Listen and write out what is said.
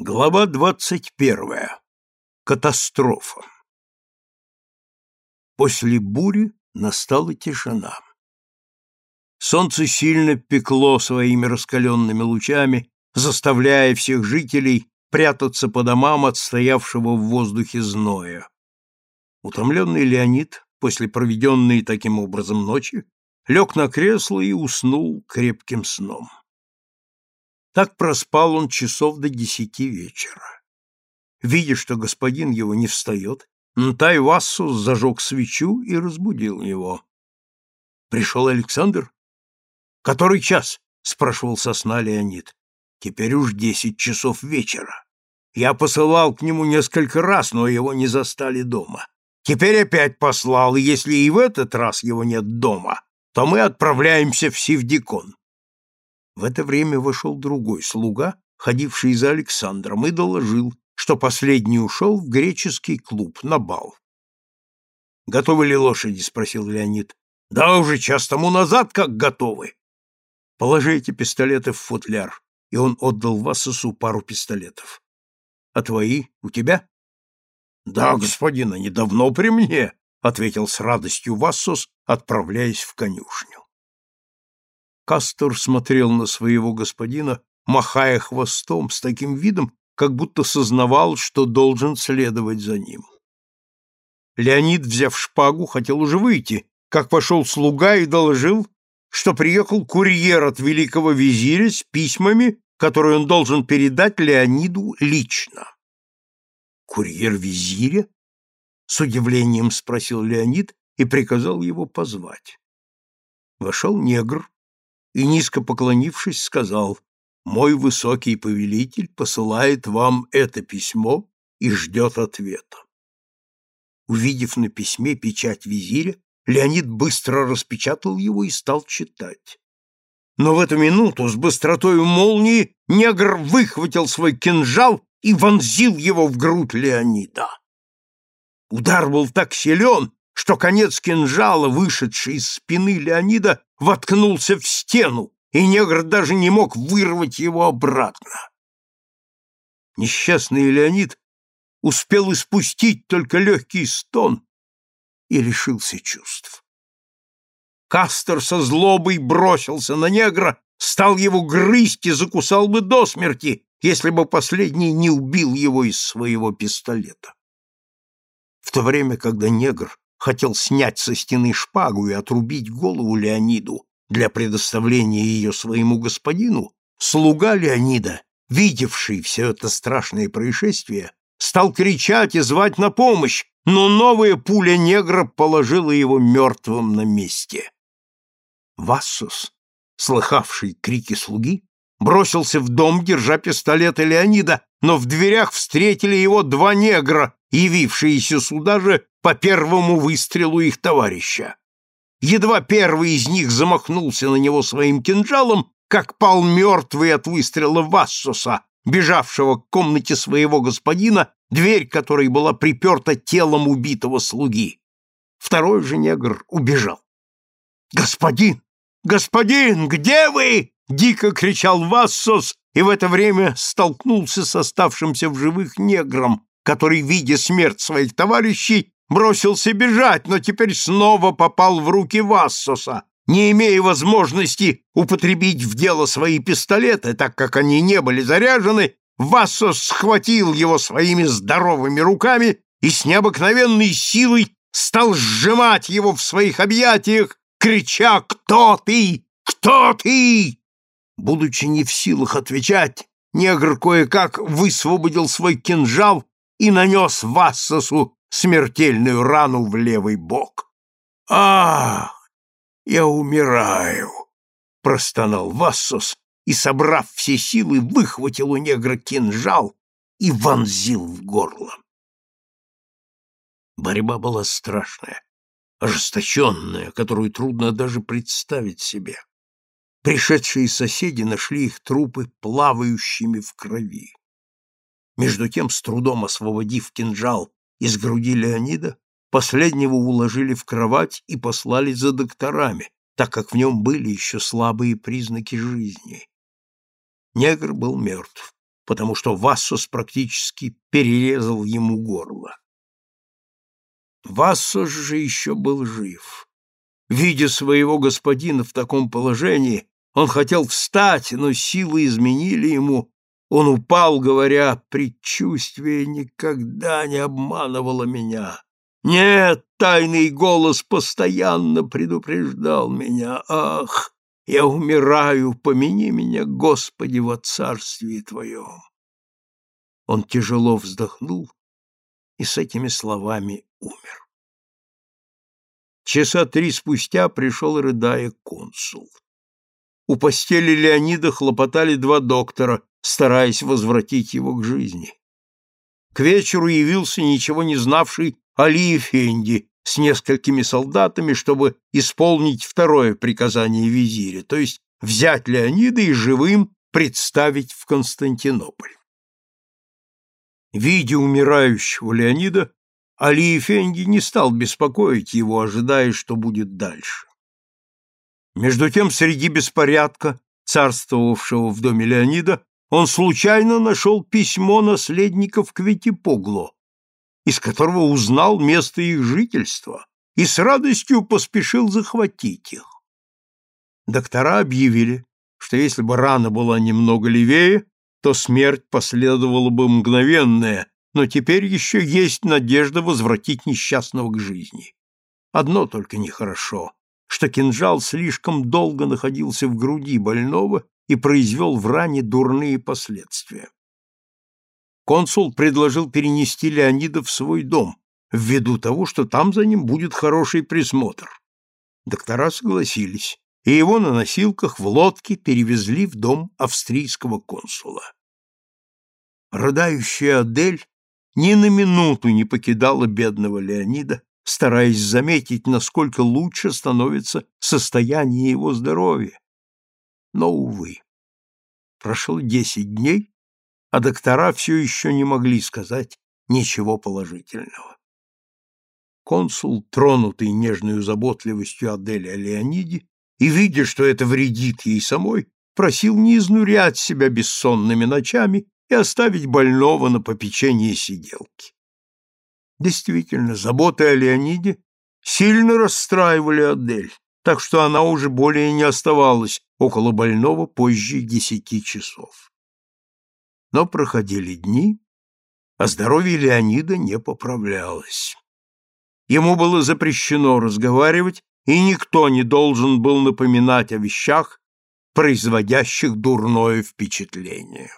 Глава двадцать первая. Катастрофа. После бури настала тишина. Солнце сильно пекло своими раскаленными лучами, заставляя всех жителей прятаться по домам от стоявшего в воздухе зноя. Утомленный Леонид, после проведенной таким образом ночи, лег на кресло и уснул крепким сном. Так проспал он часов до десяти вечера. Видя, что господин его не встает, Нтай зажег свечу и разбудил его. Пришел Александр? Который час? спрашивал сосна Леонид. Теперь уж десять часов вечера. Я посылал к нему несколько раз, но его не застали дома. Теперь опять послал, и если и в этот раз его нет дома, то мы отправляемся в Севдикон. В это время вошел другой слуга, ходивший за Александром, и доложил, что последний ушел в греческий клуб на бал. «Готовы ли лошади?» — спросил Леонид. «Да, уже час тому назад как готовы». «Положите пистолеты в футляр», и он отдал Вассосу пару пистолетов. «А твои у тебя?» «Да, господин, они давно при мне», — ответил с радостью Вассос, отправляясь в конюшню. Кастор смотрел на своего господина, махая хвостом с таким видом, как будто сознавал, что должен следовать за ним. Леонид, взяв шпагу, хотел уже выйти, как пошел слуга и доложил, что приехал курьер от великого визиря с письмами, которые он должен передать Леониду лично. «Курьер визиря?» — с удивлением спросил Леонид и приказал его позвать. Вошел негр, и, низко поклонившись, сказал, «Мой высокий повелитель посылает вам это письмо и ждет ответа». Увидев на письме печать визиря, Леонид быстро распечатал его и стал читать. Но в эту минуту с быстротой молнии негр выхватил свой кинжал и вонзил его в грудь Леонида. Удар был так силен, что конец кинжала, вышедший из спины Леонида, воткнулся в стену, и негр даже не мог вырвать его обратно. Несчастный Леонид успел испустить только легкий стон и лишился чувств. Кастер со злобой бросился на негра, стал его грызть и закусал бы до смерти, если бы последний не убил его из своего пистолета. В то время, когда негр хотел снять со стены шпагу и отрубить голову Леониду для предоставления ее своему господину, слуга Леонида, видевший все это страшное происшествие, стал кричать и звать на помощь, но новая пуля негра положила его мертвым на месте. Вассус, слыхавший крики слуги, бросился в дом, держа пистолеты Леонида, но в дверях встретили его два негра, явившиеся сюда же по первому выстрелу их товарища. Едва первый из них замахнулся на него своим кинжалом, как пал мертвый от выстрела Вассоса, бежавшего к комнате своего господина, дверь которой была приперта телом убитого слуги. Второй же негр убежал. «Господин! Господин! Где вы?» — дико кричал Вассос, и в это время столкнулся с оставшимся в живых негром, который, видя смерть своих товарищей, бросился бежать, но теперь снова попал в руки Вассоса, не имея возможности употребить в дело свои пистолеты, так как они не были заряжены, Вассос схватил его своими здоровыми руками и с необыкновенной силой стал сжимать его в своих объятиях, крича «Кто ты? Кто ты?». Будучи не в силах отвечать, негр кое-как высвободил свой кинжал и нанес Вассосу смертельную рану в левый бок. «Ах, я умираю!» — простонал Вассос и, собрав все силы, выхватил у негра кинжал и вонзил в горло. Борьба была страшная, ожесточенная, которую трудно даже представить себе. Пришедшие соседи нашли их трупы плавающими в крови. Между тем, с трудом освободив кинжал из груди Леонида, последнего уложили в кровать и послали за докторами, так как в нем были еще слабые признаки жизни. Негр был мертв. потому что Вассос практически перерезал ему горло. Вассос же еще был жив. Видя своего господина в таком положении, он хотел встать, но силы изменили ему. Он упал, говоря, «Предчувствие никогда не обманывало меня». Нет, тайный голос постоянно предупреждал меня. Ах, я умираю, помяни меня, Господи, во царстве Твоем. Он тяжело вздохнул и с этими словами умер. Часа три спустя пришел, рыдая, консул. У постели Леонида хлопотали два доктора, стараясь возвратить его к жизни. К вечеру явился ничего не знавший Али Эфенди с несколькими солдатами, чтобы исполнить второе приказание визиря, то есть взять Леонида и живым представить в Константинополь. Видя умирающего Леонида, Али Эфенди не стал беспокоить его, ожидая, что будет дальше. Между тем, среди беспорядка, царствовавшего в доме Леонида, он случайно нашел письмо наследников Кветипогло, из которого узнал место их жительства и с радостью поспешил захватить их. Доктора объявили, что если бы рана была немного левее, то смерть последовала бы мгновенная, но теперь еще есть надежда возвратить несчастного к жизни. Одно только нехорошо что кинжал слишком долго находился в груди больного и произвел в ране дурные последствия. Консул предложил перенести Леонида в свой дом, ввиду того, что там за ним будет хороший присмотр. Доктора согласились, и его на носилках в лодке перевезли в дом австрийского консула. Рыдающая Адель ни на минуту не покидала бедного Леонида, стараясь заметить, насколько лучше становится состояние его здоровья. Но, увы, прошло десять дней, а доктора все еще не могли сказать ничего положительного. Консул, тронутый нежной заботливостью Адели о Леониде и видя, что это вредит ей самой, просил не изнурять себя бессонными ночами и оставить больного на попечение сиделки. Действительно, заботы о Леониде сильно расстраивали Адель, так что она уже более не оставалась около больного позже десяти часов. Но проходили дни, а здоровье Леонида не поправлялось. Ему было запрещено разговаривать, и никто не должен был напоминать о вещах, производящих дурное впечатление.